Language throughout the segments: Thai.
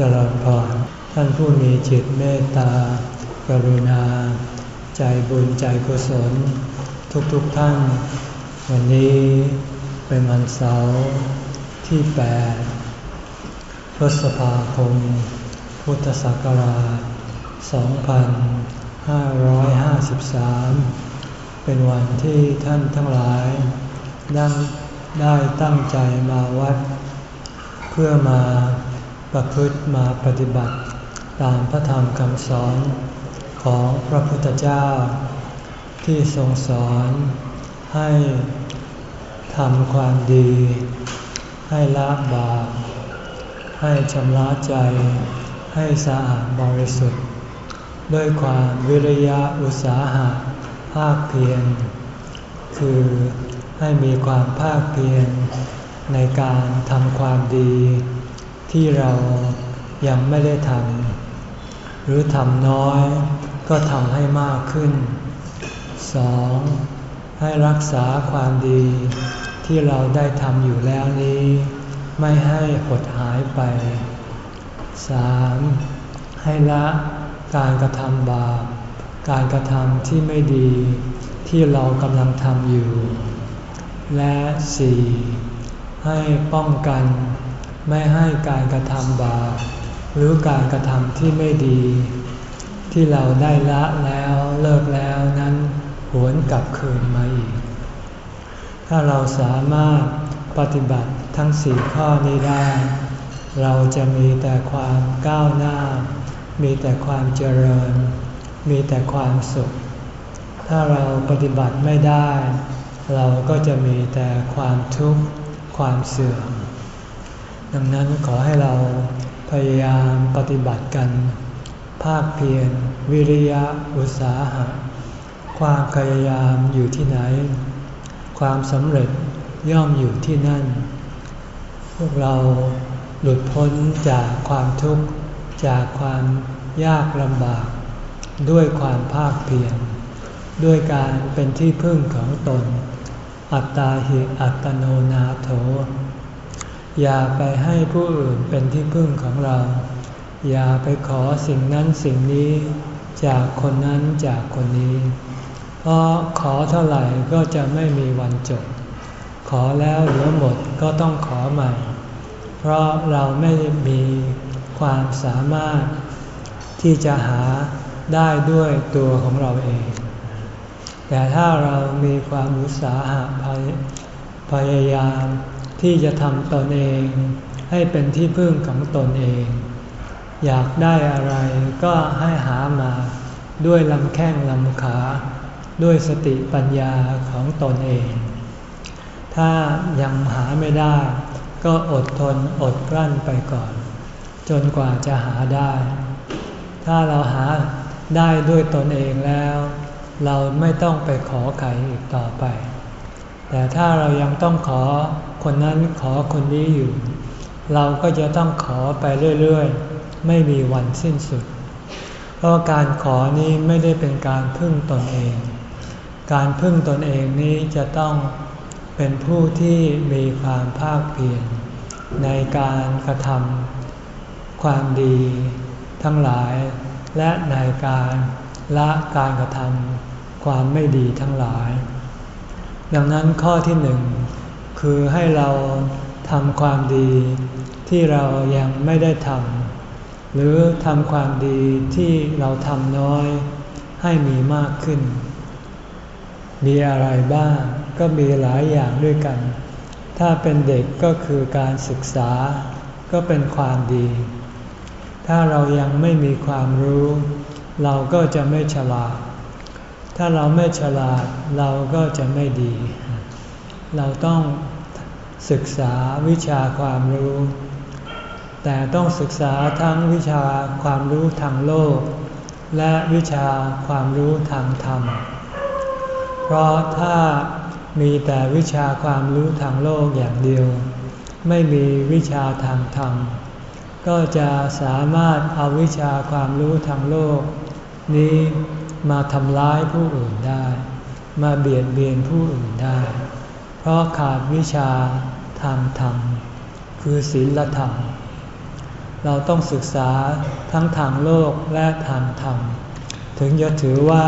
จริญพรท่านผู้มีจิตเมตตา กรุณา ใจบุญใจกุศล ทุกๆทท่าน วันนี้เป็นวันเสาร์ที่8พฤษภาคม พุทธศักราช 2553 เป็นวันที่ท่านทั้งหลายได้ได้ตั้งใจมาวัด เพื่อมา ประพฤติมาปฏิบัติ ตามพระธรรมคำสอนของพระพุทธเจ้า ที่ทรงสอนให้ทำความดี ให้ละบาปให้ชำระใจ ให้สะอาดบริสุทธิ์ ด้วยความวิริยะอุตสาหะภาคเพียรคือให้มีความภาคเพียรในการทำความดี ที่เรายังไม่ได้ทำหรือทำน้อยก็ทำให้มากขึ้น 2. ให้รักษาความดีที่เราได้ทำอยู่แล้วนี้ ไม่ให้หดหายไป 3. ให้ละการกระทำบาป การกระทำที่ไม่ดีที่เรากำลังทำอยู่ และ 4. ให้ป้องกัน ไม่ให้การกระทำบาปหรือการกระทำที่ไม่ดี ที่เราได้ละแล้วเลิกแล้วนั้นหวนกลับคืนมาอีก ถ้าเราสามารถปฏิบัติทั้งสี่ข้อนี้ได้ เราจะมีแต่ความก้าวหน้า มีแต่ความเจริญ มีแต่ความสุข ถ้าเราปฏิบัติไม่ได้ เราก็จะมีแต่ความทุกข์ ความเสื่อม ดังนั้นขอให้เราพยายามปฏิบัติกัน ภาคเพียรวิริยะอุตสาหะ ความพยายามอยู่ที่ไหน ความสำเร็จย่อมอยู่ที่นั่น พวกเราหลุดพ้นจากความทุกข์จากความยากลำบาก ด้วยความภาคเพียรด้วยการเป็นที่พึ่งของตน อัตตาหิอัตโนนาโถ อย่าไปให้ผู้อื่นเป็นที่พึ่งของเรา อย่าไปขอสิ่งนั้นสิ่งนี้ จากคนนั้นจากคนนี้ เพราะขอเท่าไหร่ก็จะไม่มีวันจบ ขอแล้วเหลือหมดก็ต้องขอใหม่ เพราะเราไม่มีความสามารถ ที่จะหาได้ด้วยตัวของเราเอง แต่ถ้าเรามีความอุตสาหะพยายาม ที่จะทำตนเองให้เป็นที่พึ่งของตนเอง อยากได้อะไรก็ให้หามาด้วยลำแข้งลำขา ด้วยสติปัญญาของตนเอง ถ้ายังหาไม่ได้ ก็อดทนอดกลั้นไปก่อน จนกว่าจะหาได้ ถ้าเราหาได้ด้วยตนเองแล้ว เราไม่ต้องไปขอใครอีกต่อไป แต่ถ้าเรายังต้องขอ คนนั้นขอคนนี้อยู่ เราก็จะต้องขอไปเรื่อยๆ ไม่มีวันสิ้นสุด เพราะการขอนี้ไม่ได้เป็นการพึ่งตนเอง การพึ่งตนเองนี้จะต้องเป็นผู้ที่มีความภาคเพียรในการกระทำความดีทั้งหลาย และในการละการกระทำความไม่ดีทั้งหลาย ดังนั้นข้อที่หนึ่ง คือให้เราทำความดีที่เรายังไม่ได้ทำหรือทำความดีที่เราทำน้อยให้มีมากขึ้น มีอะไรบ้างก็มีหลายอย่างด้วยกัน ถ้าเป็นเด็กก็คือการศึกษาก็เป็นความดี ถ้าเรายังไม่มีความรู้ เราก็จะไม่ฉลาด ถ้าเราไม่ฉลาดเราก็จะไม่ดี เราต้องศึกษาวิชาความรู้ แต่ต้องศึกษาทั้งวิชาความรู้ทางโลก และวิชาความรู้ทางธรรม เพราะถ้ามีแต่วิชาความรู้ทางโลกอย่างเดียว ไม่มีวิชาทางธรรม ก็จะสามารถเอาวิชาความรู้ทางโลก นี้มาทำร้ายผู้อื่นได้ มาเบียดเบียนผู้อื่นได้ เพราะขาดวิชาทางธรรม คือศีลธรรม เราต้องศึกษาทั้งทางโลกและทางธรรม ถึงจะถือว่า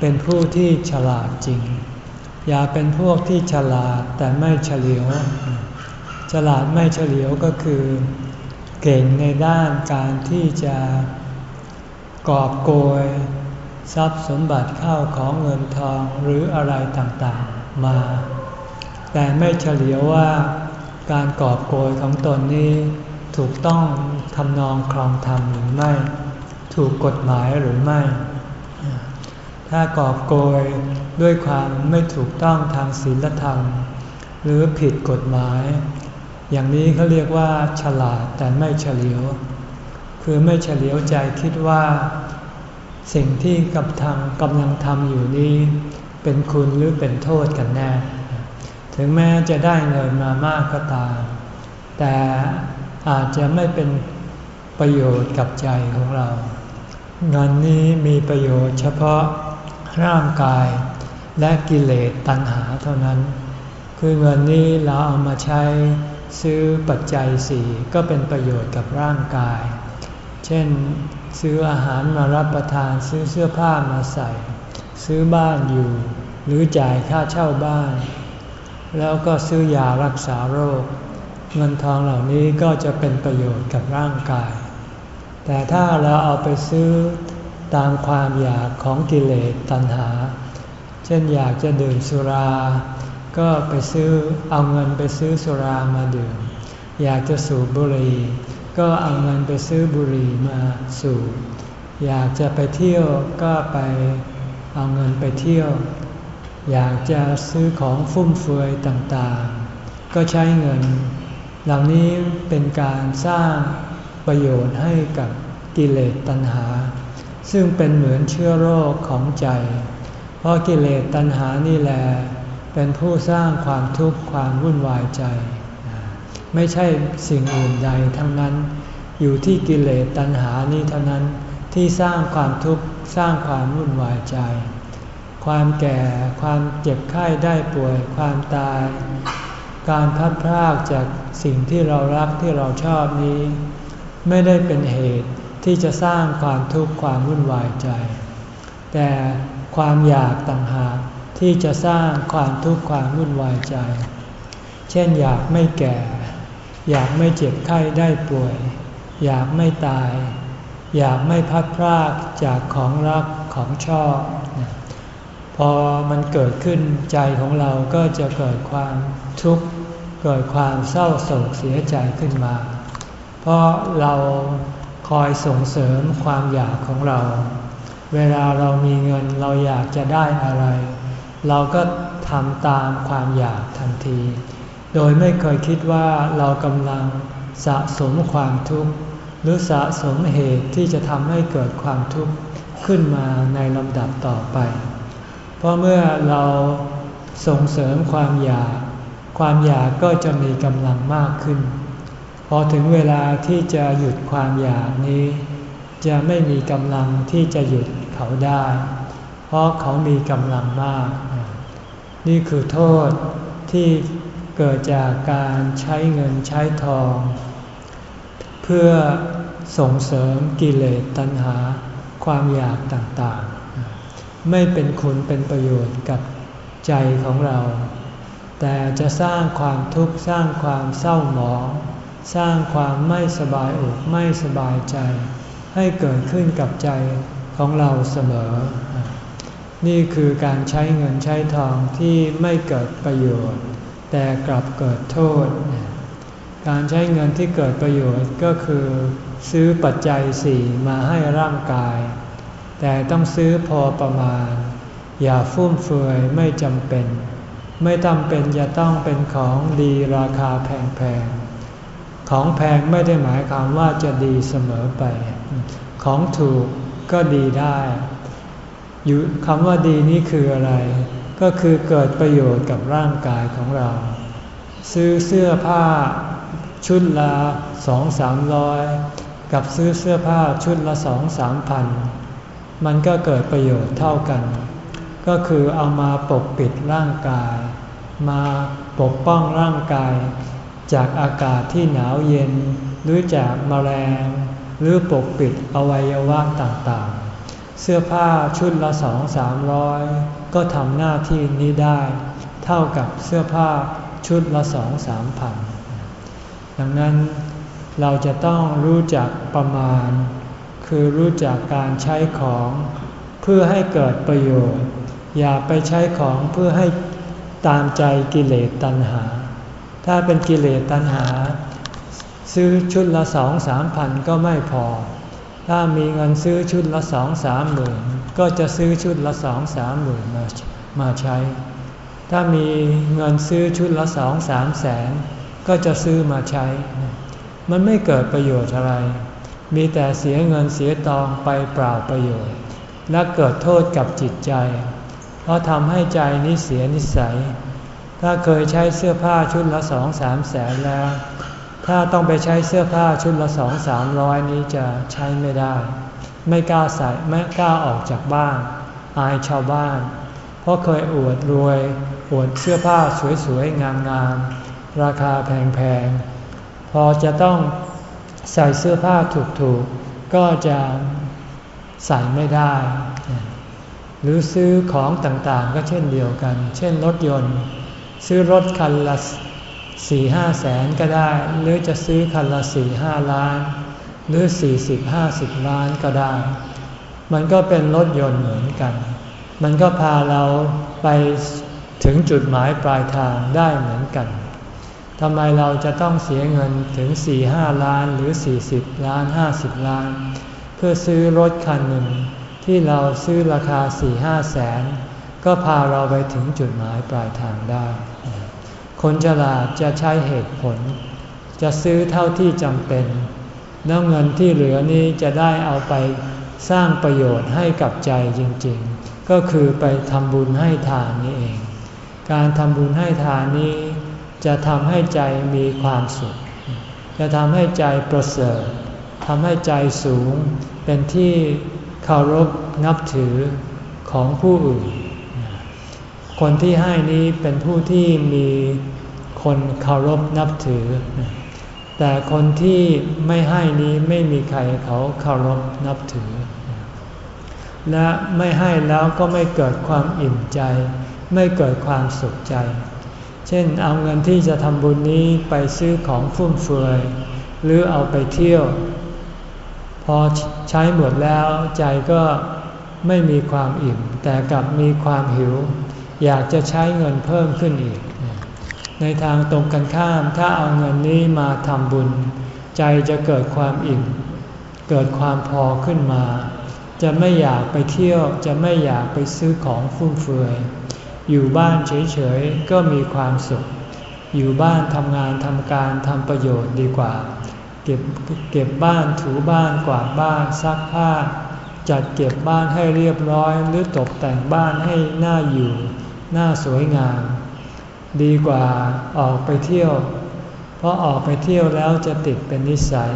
เป็นผู้ที่ฉลาดจริง อย่าเป็นพวกที่ฉลาดแต่ไม่เฉลียว ฉลาดไม่เฉลียวก็คือ เก่งในด้านการที่จะกอบโกยทรัพย์สมบัติเข้าของเงินทองหรืออะไรต่างๆ มา แต่ไม่เฉลียวว่าการกอบโกยของตนนี้ถูกต้องทำนองครองธรรมหรือไม่ ถูกกฎหมายหรือไม่ ถ้ากอบโกยด้วยความไม่ถูกต้องทางศีลธรรม หรือผิดกฎหมาย อย่างนี้เขาเรียกว่า ฉลาดแต่ไม่เฉลียว คือไม่เฉลียวใจคิดว่า สิ่งที่กับทางกำลังทำอยู่นี้ เป็นคุณหรือเป็นโทษกันแน่ ถึงแม้จะได้เงินมามากก็ตาม แต่อาจจะไม่เป็นประโยชน์กับใจของเรา เงินนี้มีประโยชน์เฉพาะร่างกายและกิเลสตัณหาเท่านั้น คือเงินนี้เราเอามาใช้ซื้อปัจจัยสี่ก็เป็นประโยชน์กับร่างกาย เช่น ซื้ออาหารมารับประทานซื้อเสื้อผ้ามาใส่ ซื้อบ้านอยู่ หรือจ่ายค่าเช่าบ้าน แล้วก็ซื้อยารักษาโรค เงินทองเหล่านี้ก็จะเป็นประโยชน์กับร่างกาย แต่ถ้าเราเอาไปซื้อตามความอยากของกิเลสตัณหา เช่นอยากจะดื่มสุรา ก็ไปซื้อเอาเงินไปซื้อสุรามาดื่ม อยากจะสูบบุหรี่ก็เอาเงินไปซื้อบุหรี่มาสูบอยากจะไปเที่ยวก็ไปเอาเงินไปเที่ยว อยากจะซื้อของฟุ่มเฟือยต่างๆ ก็ใช้เงิน เหล่านี้เป็นการสร้างประโยชน์ให้กับกิเลสตัณหา ซึ่งเป็นเหมือนเชื้อโรคของใจ เพราะกิเลสตัณหานี่แหละเป็นผู้สร้างความทุกข์ความวุ่นวายใจ ไม่ใช่สิ่งอื่นใดทั้งนั้น อยู่ที่กิเลสตัณหานี้เท่านั้นที่สร้างความทุกข์สร้างความวุ่นวายใจ ความแก่ ความเจ็บไข้ได้ป่วย ความตาย การพัดพรากจากสิ่งที่เรารักที่เราชอบนี้ ไม่ได้เป็นเหตุที่จะสร้างความทุกข์ความวุ่นวายใจ แต่ความอยากต่างหากที่จะสร้างความทุกข์ความวุ่นวายใจ เช่นอยากไม่แก่ อยากไม่เจ็บไข้ได้ป่วย อยากไม่ตาย อยากไม่พัดพรากจากของรักของชอบ พอมันเกิดขึ้นใจของเราก็จะเกิดความทุกข์เกิดความเศร้าโศกเสียใจขึ้นมา เพราะเราคอยส่งเสริมความอยากของเรา เวลาเรามีเงินเราอยากจะได้อะไร เราก็ทำตามความอยากทันที โดยไม่เคยคิดว่าเรากำลังสะสมความทุกข์หรือสะสมเหตุที่จะทำให้เกิดความทุกข์ขึ้นมาในลำดับต่อไป เพราะเมื่อเราส่งเสริมความอยาก ความอยากก็จะมีกำลังมากขึ้น พอถึงเวลาที่จะหยุดความอยากนี้ จะไม่มีกำลังที่จะหยุดเขาได้ เพราะเขามีกำลังมาก นี่คือโทษที่เกิดจากการใช้เงินใช้ทอง เพื่อส่งเสริมกิเลสตัณหา ความอยากต่างๆ ไม่เป็นคุณเป็นประโยชน์กับใจของเรา แต่จะสร้างความทุกข์สร้างความเศร้าหมอง สร้างความไม่สบายอกไม่สบายใจ ให้เกิดขึ้นกับใจของเราเสมอ นี่คือการใช้เงินใช้ทองที่ไม่เกิดประโยชน์ แต่กลับเกิดโทษ การใช้เงินที่เกิดประโยชน์ก็คือ ซื้อปัจจัยสี่มาให้ร่างกาย แต่ต้องซื้อพอประมาณ อย่าฟุ่มเฟือยไม่จำเป็น ไม่จำเป็นจะต้องเป็นของดีราคาแพงๆ ของแพงไม่ได้หมายความว่าจะดีเสมอไป ของถูกก็ดีได้อยู่คำว่าดีนี้คืออะไร ก็คือเกิดประโยชน์กับร่างกายของเรา ซื้อเสื้อผ้าชุดละสองสามร้อยกับซื้อเสื้อผ้าชุดละสองสามพัน มันก็เกิดประโยชน์เท่ากัน ก็คือเอามาปกปิดร่างกาย มาปกป้องร่างกาย จากอากาศที่หนาวเย็น หรือจากมแมลง หรือปกปิดอวัยวะต่างๆ เสื้อผ้าชุดละสองสามร้อยก็ทำหน้าที่นี้ได้ เท่ากับเสื้อผ้าชุดละสองสามพันดังนั้นเราจะต้องรู้จักประมาณ คือรู้จักการใช้ของเพื่อให้เกิดประโยชน์ อย่าไปใช้ของเพื่อให้ตามใจกิเลสตัณหา ถ้าเป็นกิเลสตัณหา ซื้อชุดละสองสามพันก็ไม่พอ ถ้ามีเงินซื้อชุดละสองสามหมื่นก็จะซื้อชุดละสองสามหมื่นมามาใช้ ถ้ามีเงินซื้อชุดละสองสามแสนก็จะซื้อมาใช้ มันไม่เกิดประโยชน์อะไร มีแต่เสียเงินเสียตองไปเปล่าประโยชน์ และเกิดโทษกับจิตใจ เพราะทำให้ใจนี้เสียนิสัย ถ้าเคยใช้เสื้อผ้าชุดละสองสามแสนแล้ว ถ้าต้องไปใช้เสื้อผ้าชุดละสองสามร้อยนี้จะใช้ไม่ได้ ไม่กล้าใส่ไม่กล้าออกจากบ้าน อายชาวบ้าน เพราะเคยอวดรวย อวดเสื้อผ้าสวยๆงามๆราคาแพงๆพอจะต้อง ใส่เสื้อผ้าถูกๆ ก็จะใส่ไม่ได้ หรือซื้อของต่างๆ ก็เช่นเดียวกัน เช่นรถยนต์ ซื้อรถคันละสี่ห้าแสนก็ได้ หรือจะซื้อคันละสี่ห้าล้าน หรือสี่สิบห้าสิบล้านก็ได้ มันก็เป็นรถยนต์เหมือนกัน มันก็พาเราไปถึงจุดหมายปลายทางได้เหมือนกัน ทำไมเราจะต้องเสียเงินถึง4ี่ห้าล้านหรือ 40 ล้าน 50 ล้าน เพื่อซื้อรถคันหนึ่ง ที่เราซื้อราคา4ี่ห้าแสน ก็พาเราไปถึงจุดหมายปลายทางได้ คนฉลาดจะใช้เหตุผล จะซื้อเท่าที่จำเป็น แล้วเงินที่เหลือนี้จะได้เอาไปสร้างประโยชน์ให้กับใจจริงๆ ก็คือไปทำบุญให้ทานนี่เอง การทำบุญให้ทานนี้ จะทำให้ใจมีความสุข จะทำให้ใจประเสริฐทำให้ใจสูงเป็นที่เคารพนับถือของผู้อื่น คนที่ให้นี้เป็นผู้ที่มีคนเคารพนับถือ แต่คนที่ไม่ให้นี้ไม่มีใครเขาเคารพนับถือ และไม่ให้แล้วก็ไม่เกิดความอิ่มใจ ไม่เกิดความสุขใจ เช่นเอาเงินที่จะทำบุญนี้ไปซื้อของฟุ่มเฟือย หรือเอาไปเที่ยว พอใช้หมดแล้วใจก็ไม่มีความอิ่ม แต่กลับมีความหิว อยากจะใช้เงินเพิ่มขึ้นอีก ในทางตรงกันข้ามถ้าเอาเงินนี้มาทำบุญ ใจจะเกิดความอิ่ม เกิดความพอขึ้นมา จะไม่อยากไปเที่ยวจะไม่อยากไปซื้อของฟุ่มเฟือย อยู่บ้านเฉยๆก็มีความสุข อยู่บ้านทำงานทำการทำประโยชน์ดีกว่า เก็บเก็บบ้านถูบ้านกวาดบ้านซักผ้า จัดเก็บบ้านให้เรียบร้อยหรือตกแต่งบ้านให้หน่าอยู่น่าสวยงาม ดีกว่าออกไปเที่ยว เพราะออกไปเที่ยวแล้วจะติดเป็นนิสัย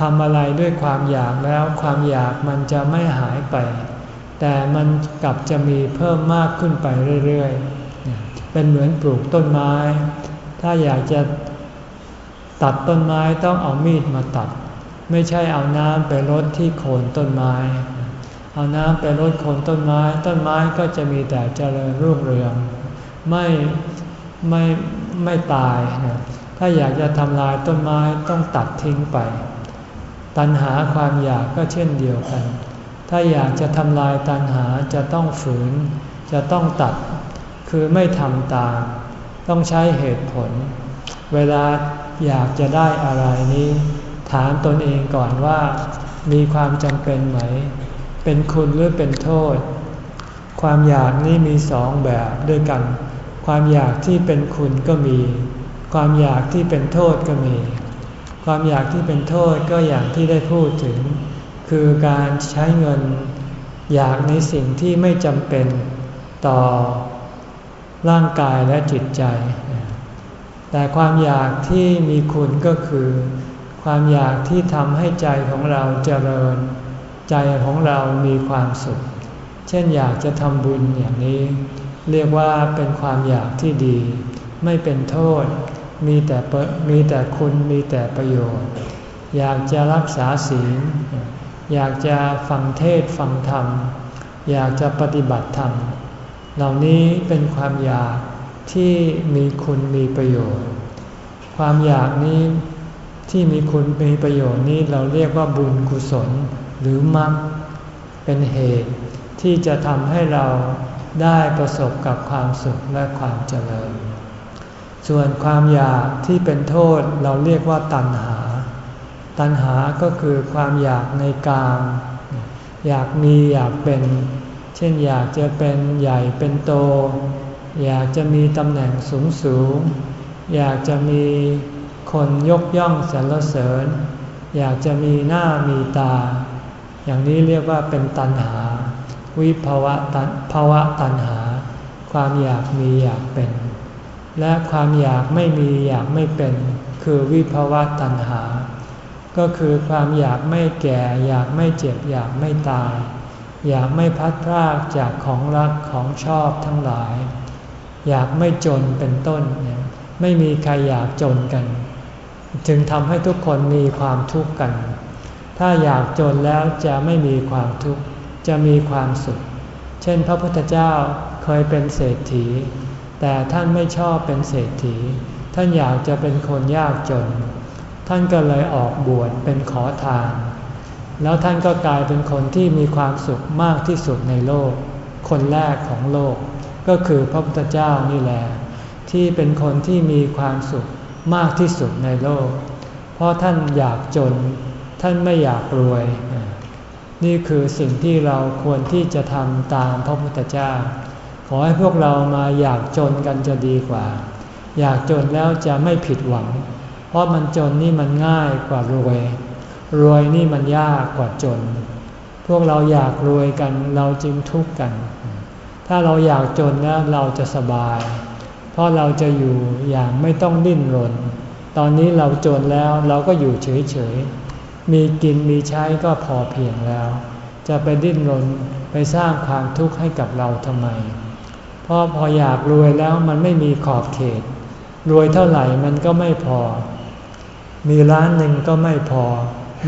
ทำอะไรด้วยความอยากแล้วความอยากมันจะไม่หายไป แต่มันกลับจะมีเพิ่มมากขึ้นไปเรื่อยๆ เป็นเหมือนปลูกต้นไม้ ถ้าอยากจะตัดต้นไม้ต้องเอามีดมาตัด ไม่ใช่เอาน้ำไปรดที่โคนต้นไม้ เอาน้ำไปรดโคนต้นไม้ ต้นไม้ก็จะมีแต่เจริญรุ่งเรือง ไม่ไม่ไม่ตาย ถ้าอยากจะทำลายต้นไม้ต้องตัดทิ้งไป ตัณหาความอยากก็เช่นเดียวกัน ถ้าอยากจะทำลายตัณหาจะต้องฝืน จะต้องตัด คือไม่ทำตาม ต้องใช้เหตุผล เวลาอยากจะได้อะไรนี้ ถามตนเองก่อนว่า มีความจำเป็นไหม เป็นคุณหรือเป็นโทษ ความอยากนี้มีสองแบบด้วยกัน ความอยากที่เป็นคุณก็มี ความอยากที่เป็นโทษก็มี ความอยากที่เป็นโทษก็อย่างที่ได้พูดถึง คือการใช้เงินอยากในสิ่งที่ไม่จำเป็นต่อร่างกายและจิตใจ แต่ความอยากที่มีคุณก็คือ ความอยากที่ทำให้ใจของเราเจริญ ใจของเรามีความสุข เช่นอยากจะทำบุญอย่างนี้ เรียกว่าเป็นความอยากที่ดี ไม่เป็นโทษ มีแต่มีแต่คุณมีแต่ประโยชน์ อยากจะรักษาศีล อยากจะฟังเทศฟังธรรม อยากจะปฏิบัติธรรม เหล่านี้เป็นความอยากที่มีคุณมีประโยชน์ ความอยากนี้ที่มีคุณมีประโยชน์นี้เราเรียกว่าบุญกุศลหรือมรรคเป็นเหตุที่จะทำให้เราได้ประสบกับความสุขและความเจริญ ส่วนความอยากที่เป็นโทษเราเรียกว่าตัณหา ตัณหาก็คือความอยากในกามอยากมีอยากเป็น เช่นอยากจะเป็นใหญ่เป็นโต อยากจะมีตำแหน่งสูงสูง อยากจะมีคนยกย่องสรรเสริญ อยากจะมีหน้ามีตา อย่างนี้เรียกว่าเป็นตัณหา วิภาวะตัภาวะตัณหา ความอยากมีอยากเป็น และความอยากไม่มีอยากไม่เป็น คือวิภาวะตัณหา ก็คือความอยากไม่แก่ อยากไม่เจ็บ อยากไม่ตาย อยากไม่พัดพรากจากของรักของชอบทั้งหลาย อยากไม่จนเป็นต้นเนี่ยไม่มีใครอยากจนกัน จึงทำให้ทุกคนมีความทุกข์กัน ถ้าอยากจนแล้วจะไม่มีความทุกข์จะมีความสุข เช่น พระพุทธเจ้าเคยเป็นเศรษฐี แต่ท่านไม่ชอบเป็นเศรษฐี ท่านอยากจะเป็นคนยากจน ท่านก็เลยออกบวชเป็นขอทาน แล้วท่านก็กลายเป็นคนที่มีความสุขมากที่สุดในโลก คนแรกของโลก ก็คือพระพุทธเจ้านี่แหละที่เป็นคนที่มีความสุขมากที่สุดในโลก เพราะท่านอยากจน ท่านไม่อยากรวย นี่คือสิ่งที่เราควรที่จะทำตามพระพุทธเจ้า ขอให้พวกเรามาอยากจนกันจะดีกว่า อยากจนแล้วจะไม่ผิดหวัง ราะมันจนนี่มันง่ายกว่ารวย รวยนี่มันยากกว่าจน พวกเราอยากรวยกันเราจึงทุกข์กัน ถ้าเราอยากจนแล้วเราจะสบาย เพราะเราจะอยู่อย่างไม่ต้องดิ้นรน ตอนนี้เราจนแล้วเราก็อยู่เฉยๆ มีกินมีใช้ก็พอเพียงแล้ว จะไปดิ้นรนไปสร้างความทุกข์ให้กับเราทำไม เพราะพออยากรวยแล้วมันไม่มีขอบเขต รวยเท่าไหร่มันก็ไม่พอ มีล้านหนึ่งก็ไม่พอ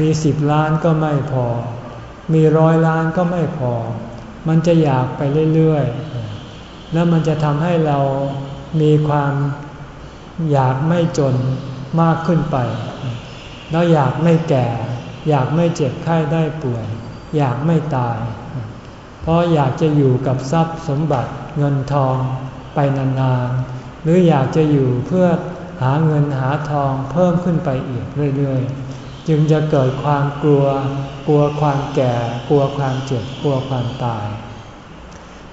มีสิบล้านก็ไม่พอ มีร้อยล้านก็ไม่พอ มันจะอยากไปเรื่อยๆ แล้วมันจะทำให้เรามีความอยากไม่จนมากขึ้นไป แล้วอยากไม่แก่ อยากไม่เจ็บไข้ได้ป่วย อยากไม่ตาย เพราะอยากจะอยู่กับทรัพย์สมบัติเงินทองไปนานๆ หรืออยากจะอยู่เพื่อ หาเงินหาทองเพิ่มขึ้นไปอีกเรื่อยๆ จึงจะเกิดความกลัว กลัวความแก่ กลัวความเจ็บ กลัวความตาย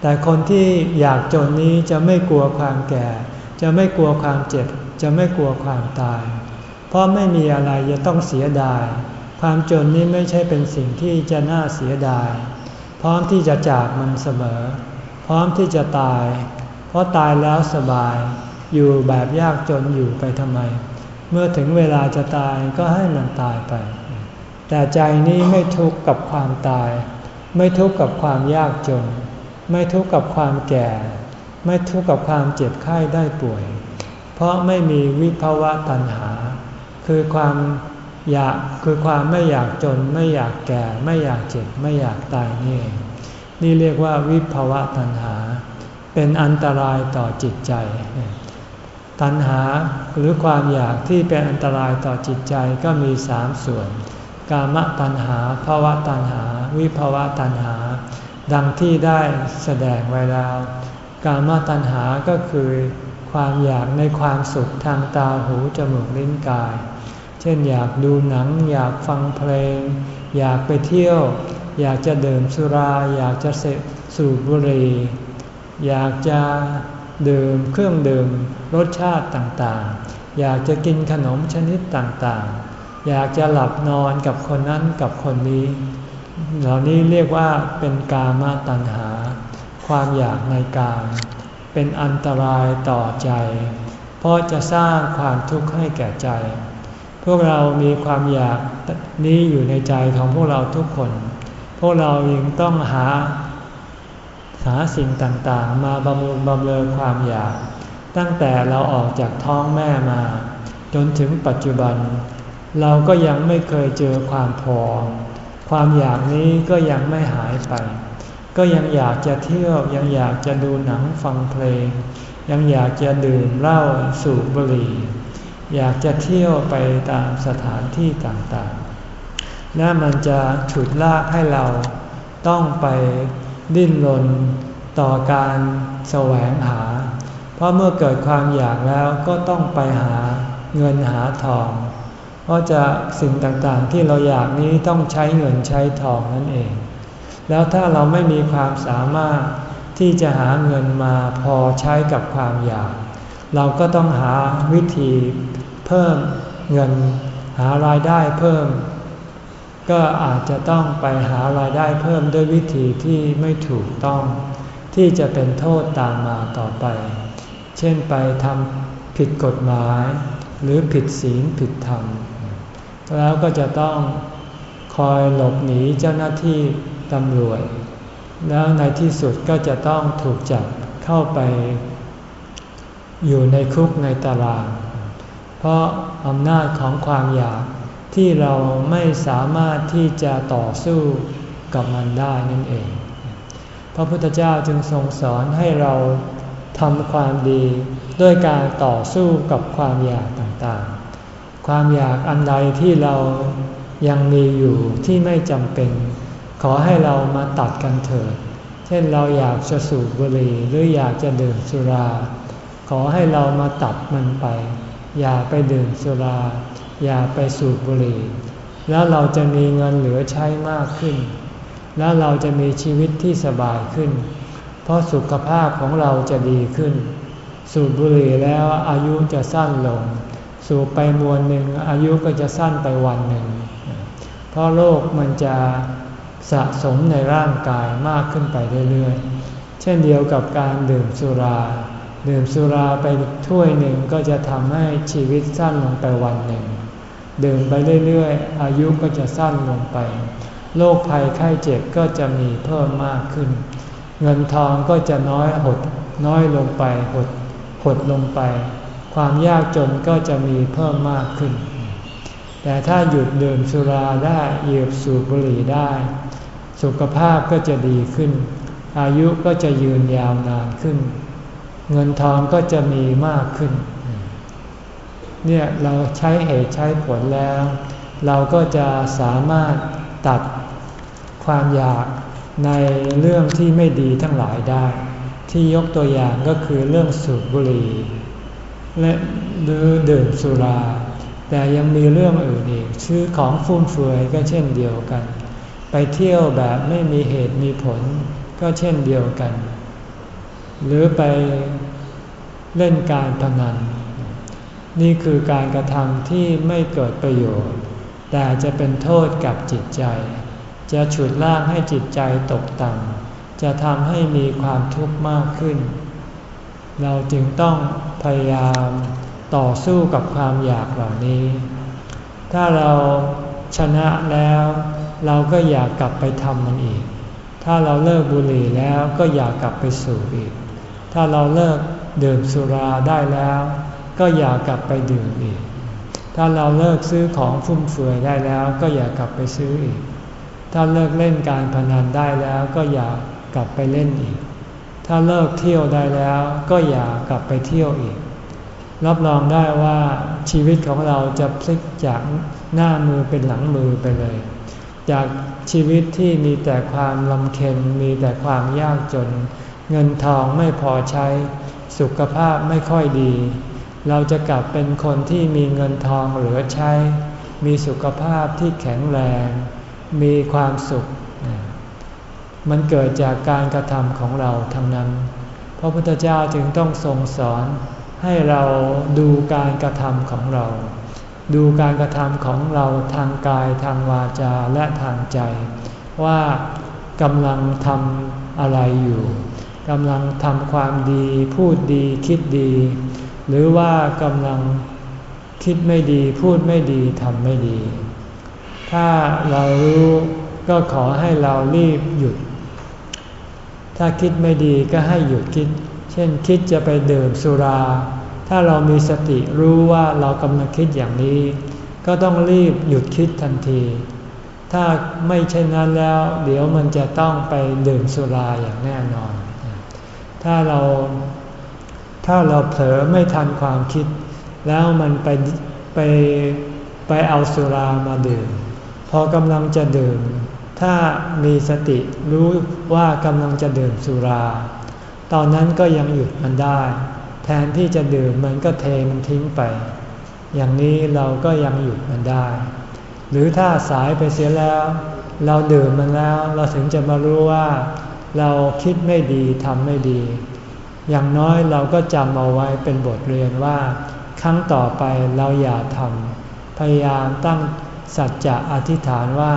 แต่คนที่อยากจนนี้จะไม่กลัวความแก่ จะไม่กลัวความเจ็บ จะไม่กลัวความตาย เพราะไม่มีอะไรจะต้องเสียดาย ความจนนี้ไม่ใช่เป็นสิ่งที่จะน่าเสียดาย พร้อมที่จะจากมันเสมอ พร้อมที่จะตาย เพราะตายแล้วสบาย อยู่แบบยากจนอยู่ไปทำไม เมื่อถึงเวลาจะตายก็ให้มันตายไป แต่ใจนี้ไม่ทุกข์กับความตาย ไม่ทุกข์กับความยากจน ไม่ทุกข์กับความแก่ ไม่ทุกข์กับความเจ็บไข้ได้ป่วย เพราะไม่มีวิภาวะตัณหา คือความอยากคือความไม่อยากจน ไม่อยากแก่ ไม่อยากเจ็บ ไม่อยากตายนี่ นี่เรียกว่าวิภาวะตัณหา เป็นอันตรายต่อจิตใจ ตัณหาหรือความอยากที่เป็นอันตรายต่อจิตใจก็มีสามส่วน กามตัณหาภาวะตัณหา วิภาวะตัณหา ดังที่ได้แสดงไว้แล้ว กามตัณหาก็คือ ความอยากในความสุขทางตาหูจมูกลิ้นกาย เช่นอยากดูหนัง อยากฟังเพลง อยากไปเที่ยว อยากจะดื่มสุรา อยากจะเสพสูบบุหรี่อยากจะ ดื่มเครื่องดื่มรสชาติต่างๆ อยากจะกินขนมชนิดต่างๆ อยากจะหลับนอนกับคนนั้นกับคนนี้ เหล่านี้เรียกว่าเป็นกามตัณหา ความอยากในกาม เป็นอันตรายต่อใจ เพราะจะสร้างความทุกข์ให้แก่ใจ พวกเรามีความอยากนี้อยู่ในใจของพวกเราทุกคน พวกเรายังต้องหา หาสิ่งต่างๆ มาบำรุงบำเรอความอยาก ตั้งแต่เราออกจากท้องแม่มา จนถึงปัจจุบัน เราก็ยังไม่เคยเจอความพอ ความอยากนี้ก็ยังไม่หายไป ก็ยังอยากจะเที่ยวยังอยากจะดูหนังฟังเพลง ยังอยากจะดื่มเหล้าสูบบุหรี่ อยากจะเที่ยวไปตามสถานที่ต่างๆและมันจะฉุดลากให้เราต้องไป ดิ้นรนต่อการแสวงหา เพราะเมื่อเกิดความอยากแล้วก็ต้องไปหาเงินหาทอง เพราะจะสิ่งต่างๆที่เราอยากนี้ต้องใช้เงินใช้ทองนั่นเอง แล้วถ้าเราไม่มีความสามารถที่จะหาเงินมาพอใช้กับความอยาก เราก็ต้องหาวิธีเพิ่มเงินหารายได้เพิ่ม ก็อาจจะต้องไปหารายได้เพิ่มด้วยวิธีที่ไม่ถูกต้อง ที่จะเป็นโทษตามมาต่อไป เช่นไปทำผิดกฎหมาย หรือผิดศีลผิดธรรม แล้วก็จะต้องคอยหลบหนีเจ้าหน้าที่ตำรวจ แล้วในที่สุดก็จะต้องถูกจับเข้าไป อยู่ในคุกในตาราง เพราะอำนาจของความอยาก ที่เราไม่สามารถที่จะต่อสู้กับมันได้นั่นเอง พระพุทธเจ้าจึงทรงสอนให้เราทำความดีด้วยการต่อสู้กับความอยากต่างๆ ความอยากอันใดที่เรายังมีอยู่ที่ไม่จำเป็น ขอให้เรามาตัดกันเถิด เช่นเราอยากจะสูบบุหรี่หรืออยากจะดื่มสุรา ขอให้เรามาตัดมันไป อย่าไปดื่มสุรา อย่าไปสูบบุหรี่ แล้วเราจะมีเงินเหลือใช้มากขึ้น แล้วเราจะมีชีวิตที่สบายขึ้น เพราะสุขภาพของเราจะดีขึ้น สูบบุหรี่แล้วอายุจะสั้นลง สูบไปมวลหนึ่งอายุก็จะสั้นไปวันหนึ่ง เพราะโรคมันจะสะสมในร่างกายมากขึ้นไปเรื่อยๆ เช่นเดียวกับการดื่มสุรา ดื่มสุราไปถ้วยหนึ่งก็จะทำให้ชีวิตสั้นลงไปวันหนึ่ง ดื่มไปเรื่อยๆ อายุก็จะสั้นลงไป โรคภัยไข้เจ็บก็จะมีเพิ่มมากขึ้น เงินทองก็จะน้อยหดน้อยลงไปหดหดลงไป ความยากจนก็จะมีเพิ่มมากขึ้น แต่ถ้าหยุดดื่มสุราได้หยุดสูบบุหรี่ได้ สุขภาพก็จะดีขึ้น อายุก็จะยืนยาวนานขึ้น เงินทองก็จะมีมากขึ้น เนี่ยเราใช้เหตุใช้ผลแล้ว เราก็จะสามารถตัดความอยากในเรื่องที่ไม่ดีทั้งหลายได้ ที่ยกตัวอย่างก็คือเรื่องสูบบุหรี่และหรือดื่มสุรา แต่ยังมีเรื่องอื่นอีกชื่อของฟุ่มเฟือยก็เช่นเดียวกัน ไปเที่ยวแบบไม่มีเหตุมีผลก็เช่นเดียวกัน หรือไปเล่นการพนัน นี่คือการกระทำที่ไม่เกิดประโยชน์ แต่จะเป็นโทษกับจิตใจ จะฉุดลากให้จิตใจตกต่ำจะทำให้มีความทุกข์มากขึ้น เราจึงต้องพยายามต่อสู้กับความอยากเหล่านี้ ถ้าเราชนะแล้ว เราก็อยากกลับไปทำมันอีก ถ้าเราเลิกบุหรี่แล้วก็อยากกลับไปสูบอีก ถ้าเราเลิกดื่มสุราได้แล้ว ก็อย่ากลับไปดื่มอีก ถ้าเราเลิกซื้อของฟุ่มเฟือยได้แล้ว ก็อย่ากลับไปซื้ออีก ถ้าเลิกเล่นการพนันได้แล้ว ก็อย่ากกลับไปเล่นอีก ถ้าเลิกเที่ยวได้แล้ว ก็อย่ากลับไปเที่ยวอีก รับรองได้ว่าชีวิตของเราจะพลิกจากหน้ามือเป็นหลังมือไปเลย จากชีวิตที่มีแต่ความลำเค็ญมีแต่ความยากจน เงินทองไม่พอใช้ สุขภาพไม่ค่อยดี เราจะกลับเป็นคนที่มีเงินทองเหลือใช้ มีสุขภาพที่แข็งแรง มีความสุข มันเกิดจากการกระทำของเราทั้งนั้น พระพุทธเจ้าจึงต้องทรงสอนให้เราดูการกระทำของเรา ดูการกระทำของเราทางกายทางวาจาและทางใจ ว่ากำลังทำอะไรอยู่กำลังทำความดี พูดดีคิดดี หรือว่ากำลังคิดไม่ดีพูดไม่ดีทำไม่ดี ถ้าเรารู้ก็ขอให้เรารีบหยุด ถ้าคิดไม่ดีก็ให้หยุดคิด เช่นคิดจะไปดื่มสุรา ถ้าเรามีสติรู้ว่าเรากำลังคิดอย่างนี้ ก็ต้องรีบหยุดคิดทันที ถ้าไม่เช่นนั้นแล้ว เดี๋ยวมันจะต้องไปดื่มสุราอย่างแน่นอน ถ้าเรา ถ้าเราเผลอไม่ทันความคิด แล้วมันไปไปไปเอาสุรามาดื่ม พอกำลังจะดื่ม ถ้ามีสติรู้ว่ากำลังจะดื่มสุรา ตอนนั้นก็ยังหยุดมันได้ แทนที่จะดื่มมันก็เทมันทิ้งไป อย่างนี้เราก็ยังหยุดมันได้ หรือถ้าสายไปเสียแล้ว เราดื่มมันแล้ว เราถึงจะมารู้ว่า เราคิดไม่ดีทำไม่ดี อย่างน้อยเราก็จำเอาไว้เป็นบทเรียนว่า ครั้งต่อไปเราอย่าทำพยายามตั้งสัจจะอธิษฐานว่า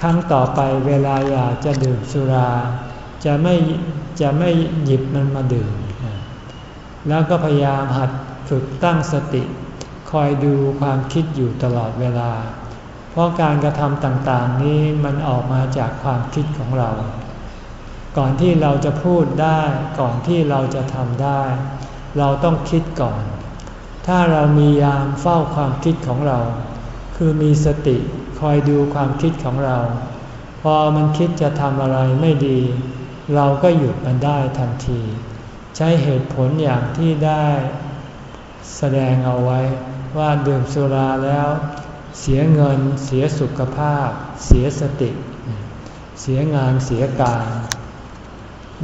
ครั้งต่อไปเวลาอยากจะดื่มสุรา จะไม่จะไม่หยิบมันมาดื่ม แล้วก็พยายามหัดฝึกตั้งสติ คอยดูความคิดอยู่ตลอดเวลา เพราะการกระทำต่างๆนี้มันออกมาจากความคิดของเรา ก่อนที่เราจะพูดได้ ก่อนที่เราจะทำได้ เราต้องคิดก่อน ถ้าเรามียามเฝ้าความคิดของเรา คือมีสติคอยดูความคิดของเรา พอมันคิดจะทำอะไรไม่ดี เราก็หยุดมันได้ทันที ใช้เหตุผลอย่างที่ได้ แสดงเอาไว้ว่าดื่มสุราแล้ว เสียเงิน เสียสุขภาพ เสียสติ เสียงานเสียการ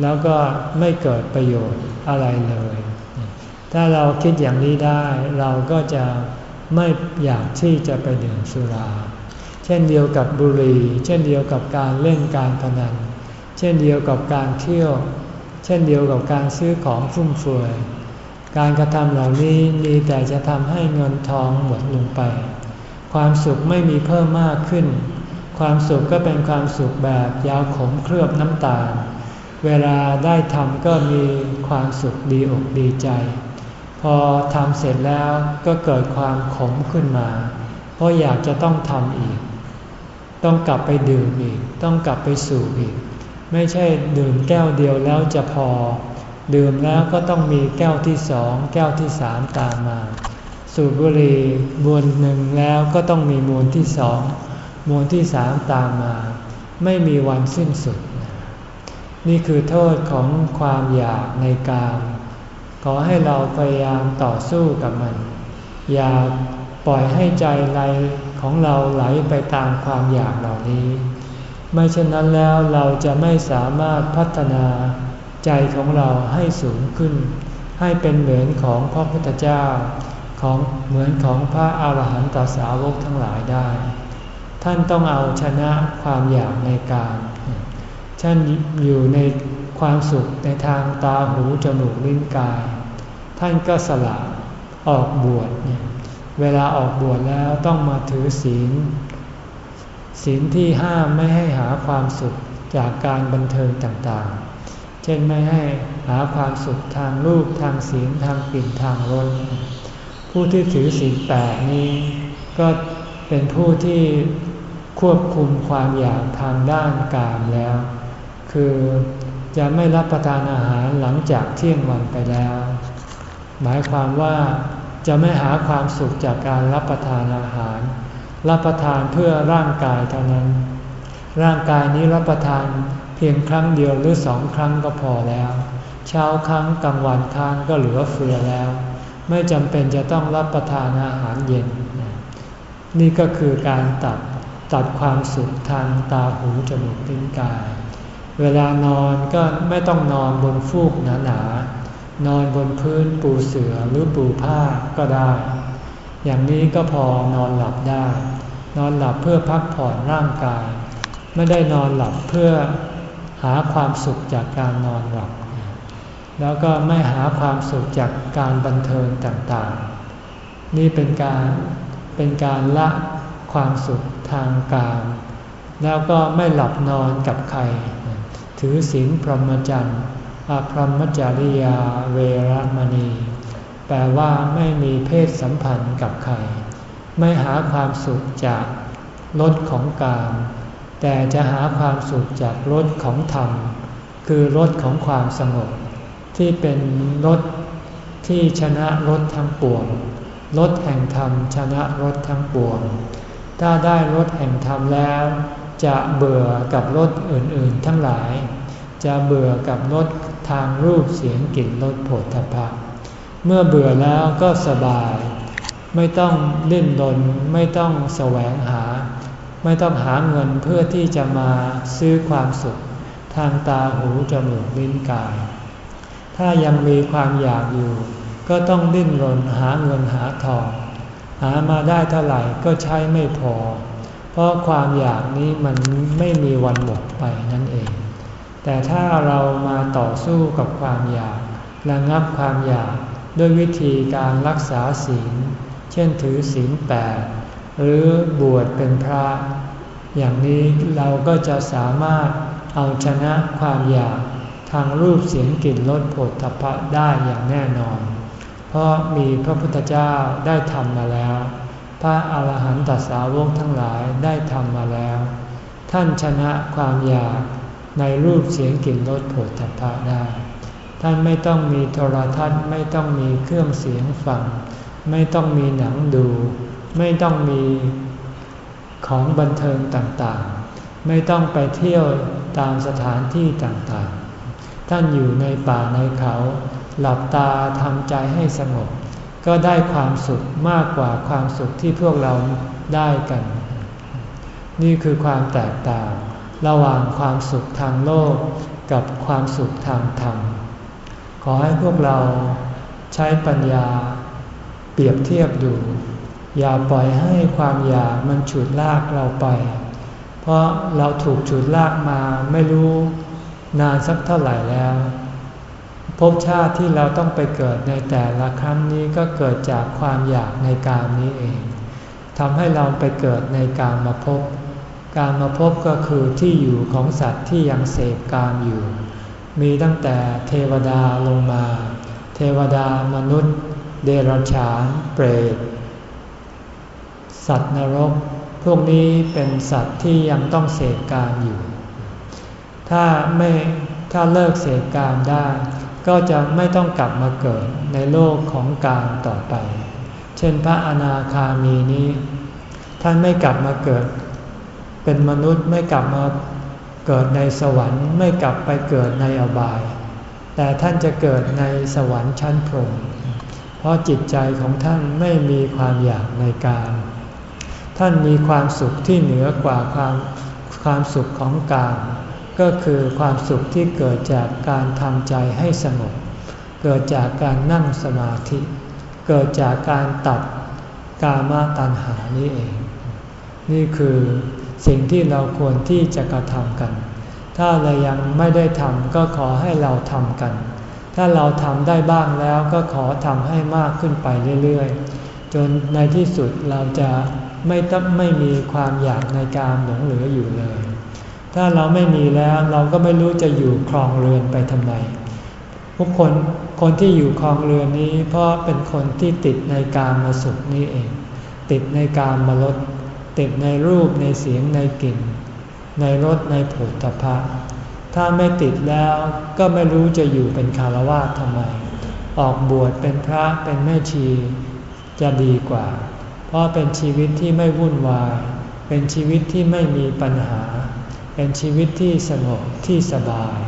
แล้วก็ไม่เกิดประโยชน์อะไรเลย ถ้าเราคิดอย่างนี้ได้เราก็จะไม่อยากที่จะไปดื่มสุรา เช่นเดียวกับบุหรี่ เช่นเดียวกับการเล่นการพนัน เช่นเดียวกับการเที่ยว เช่นเดียวกับการซื้อของฟุ่มเฟือย การกระทำเหล่านี้มีแต่จะทำให้เงินทองหมดลงไป ความสุขไม่มีเพิ่มมากขึ้น ความสุขก็เป็นความสุขแบบยาวขมเคลือบน้ำตาล เวลาได้ทำก็มีความสุขดีอกดีใจ พอทำเสร็จแล้วก็เกิดความขมขึ้นมา เพราะอยากจะต้องทำอีก ต้องกลับไปดื่มอีก ต้องกลับไปสูบอีก ไม่ใช่ดื่มแก้วเดียวแล้วจะพอ ดื่มแล้วก็ต้องมีแก้วที่สองแก้วที่สามตามมา สูบบุหรี่มวลหนึ่งแล้วก็ต้องมีมวลที่สองมวลที่สามตามมา ไม่มีวันสิ้นสุด นี่คือโทษของความอยากในกาม ขอให้เราพยายามต่อสู้กับมัน อย่าปล่อยให้ใจไหลของเราไหลไปตามความอยากเหล่านี้ ไม่เช่นนั้นแล้วเราจะไม่สามารถพัฒนาใจของเราให้สูงขึ้น ให้เป็นเหมือนของพระพุทธเจ้า ของเหมือนของพระอาหารหันตสาวกทั้งหลายได้ ท่านต้องเอาชนะความอยากในการ ท่านอยู่ในความสุขในทางตาหูจมูกลิ้นกาย ท่านก็สละออกบวชเนี่ยเวลาออกบวชแล้วต้องมาถือศีล ศีลที่ห้ามไม่ให้หาความสุขจากการบันเทิงต่างๆ เช่นไม่ให้หาความสุขทางรูปทางศีลทางกลิ่นทางรสผู้ที่ถือศีลแปดนี้ ก็เป็นผู้ที่ควบคุมความอยากทางด้านกามแล้ว คือจะไม่รับประทานอาหารหลังจากเที่ยงวันไปแล้ว หมายความว่าจะไม่หาความสุขจากการรับประทานอาหาร รับประทานเพื่อร่างกายเท่านั้น ร่างกายนี้รับประทานเพียงครั้งเดียวหรือสองครั้งก็พอแล้ว เช้าครั้งกลางวันครั้งก็เหลือเฟือแล้ว ไม่จำเป็นจะต้องรับประทานอาหารเย็น นี่ก็คือการตัดตัดความสุขทางตาหูจมูกลิ้นกาย เวลานอนก็ไม่ต้องนอนบนฟูกหนาๆ นอนบนพื้นปูเสือหรือปูผ้าก็ได้ อย่างนี้ก็พอนอนหลับได้ นอนหลับเพื่อพักผ่อนร่างกาย ไม่ได้นอนหลับเพื่อหาความสุขจากการนอนหลับ แล้วก็ไม่หาความสุขจากการบันเทิงต่างๆ นี่เป็นการเป็นการละความสุขทางกายแล้วก็ไม่หลับนอนกับใคร ถือศีลพรหมจรรย์อพรหมจริยาเวรมณี แปลว่าไม่มีเพศสัมพันธ์กับใคร ไม่หาความสุขจากรสของกาม แต่จะหาความสุขจากรสของธรรม คือรสของความสงบ ที่เป็นรสที่ชนะรถทั้งปวงรถแห่งธรรมชนะรถทั้งปวง ถ้าได้รถแห่งธรรมแล้ว จะเบื่อกับรถอื่นๆทั้งหลาย จะเบื่อกับรถทางรูปเสียงกลิ่นรสโผฏฐัพพะเมื่อเบื่อแล้วก็สบาย ไม่ต้องเล่นดนไม่ต้องแสวงหา ไม่ต้องหาเงินเพื่อที่จะมาซื้อความสุข ทางตาหูจมูกลิ้นกาย ถ้ายังมีความอยากอยู่ ก็ต้องดิ้นรนหาเงินหาทอง หามาได้เท่าไหร่ก็ใช้ไม่พอ เพราะความอยากนี้มันไม่มีวันหมดไปนั่นเอง แต่ถ้าเรามาต่อสู้กับความอยากระงับความอยากด้วยวิธีการรักษาศีล เช่นถือศีลแปดหรือบวชเป็นพระ อย่างนี้เราก็จะสามารถเอาชนะความอยากทางรูปเสียงกลิ่นรสผลทพะได้อย่างแน่นอน เพราะมีพระพุทธเจ้าได้ทำมาแล้ว พระอาหารหันตสาวกทั้งหลายได้ทำมาแล้ว ท่านชนะความอยากในรูปเสียงกลิ่นรสผลทพะได้ ท่านไม่ต้องมีโทรทัศน์ไม่ต้องมีเครื่องเสียงฟัง ไม่ต้องมีหนังดู ไม่ต้องมีของบันเทิงต่างๆ ไม่ต้องไปเที่ยวตามสถานที่ต่างๆ ท่านอยู่ในป่าในเขา หลับตาทำใจให้สงบ ก็ได้ความสุขมากกว่าความสุขที่พวกเราได้กัน นี่คือความแตกต่าง ระหว่างความสุขทางโลกกับความสุขทางธรรม ขอให้พวกเราใช้ปัญญาเปรียบเทียบดู อย่าปล่อยให้ความอยากมันฉุดลากเราไป เพราะเราถูกฉุดลากมาไม่รู้นานสักเท่าไหร่แล้ว ภพชาติที่เราต้องไปเกิดในแต่ละครั้งนี้ก็เกิดจากความอยากในการนี้เองทำให้เราไปเกิดในการมาพบการมาพบก็คือที่อยู่ของสัตว์ที่ยังเสพกามอยู่ มีตั้งแต่เทวดาลงมา เทวดามนุษย์ เดรัจฉานเปรตสัตว์นรก พวกนี้เป็นสัตว์ที่ยังต้องเสพกามอยู่ ถ้าไม่ถ้าเลิกเสพกามได้ ก็จะไม่ต้องกลับมาเกิดในโลกของกามต่อไป เช่นพระอนาคามีนี้ ท่านไม่กลับมาเกิด เป็นมนุษย์ไม่กลับมาเกิดในสวรรค์ ไม่กลับไปเกิดในอบาย แต่ท่านจะเกิดในสวรรค์ชั้นพรหมเพราะจิตใจของท่านไม่มีความอยากในการ ท่านมีความสุขที่เหนือกว่าความความสุขของกาม ก็คือความสุขที่เกิดจากการทำใจให้สงบ เกิดจากการนั่งสมาธิ เกิดจากการตัดกามตัณหานี้เอง นี่คือสิ่งที่เราควรที่จะกระทำกัน ถ้าเรายังไม่ได้ทำก็ขอให้เราทำกัน ถ้าเราทำได้บ้างแล้วก็ขอทำให้มากขึ้นไปเรื่อยๆ จนในที่สุดเราจะไม่ต้องไม่มีความอยากในการหลงเหลืออยู่เลย ถ้าเราไม่มีแล้วเราก็ไม่รู้จะอยู่ครองเรือนไปทำไมทุกคนคนที่อยู่ครองเรือนนี้ เพราะเป็นคนที่ติดในการมาสุขนี้เอง ติดในการมาลดติดในรูปในเสียงในกลิ่น ในรสในผลตภะถ้าไม่ติดแล้วก็ไม่รู้จะอยู่เป็นคารวะทำไม ออกบวชเป็นพระเป็นแม่ชีจะดีกว่า เพราะเป็นชีวิตที่ไม่วุ่นวาย เป็นชีวิตที่ไม่มีปัญหา เป็นชีวิตที่สงบที่สบาย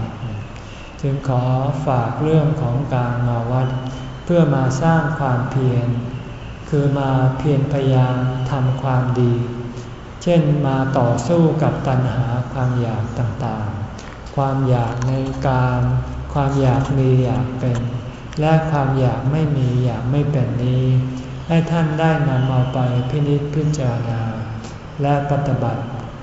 จึงขอฝากเรื่องของการมาวัด เพื่อมาสร้างความเพียร คือมาเพียรพยายามทำความดี เช่นมาต่อสู้กับตัณหาความอยากต่างๆ ความอยากในการ ความอยากมีอยากเป็น และความอยากไม่มีอยากไม่เป็นนี้ ให้ท่านได้นำเอาไปพินิจพิจารณา และปฏิบัติ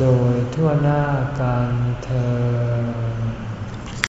โดยทั่วหน้าการเธอ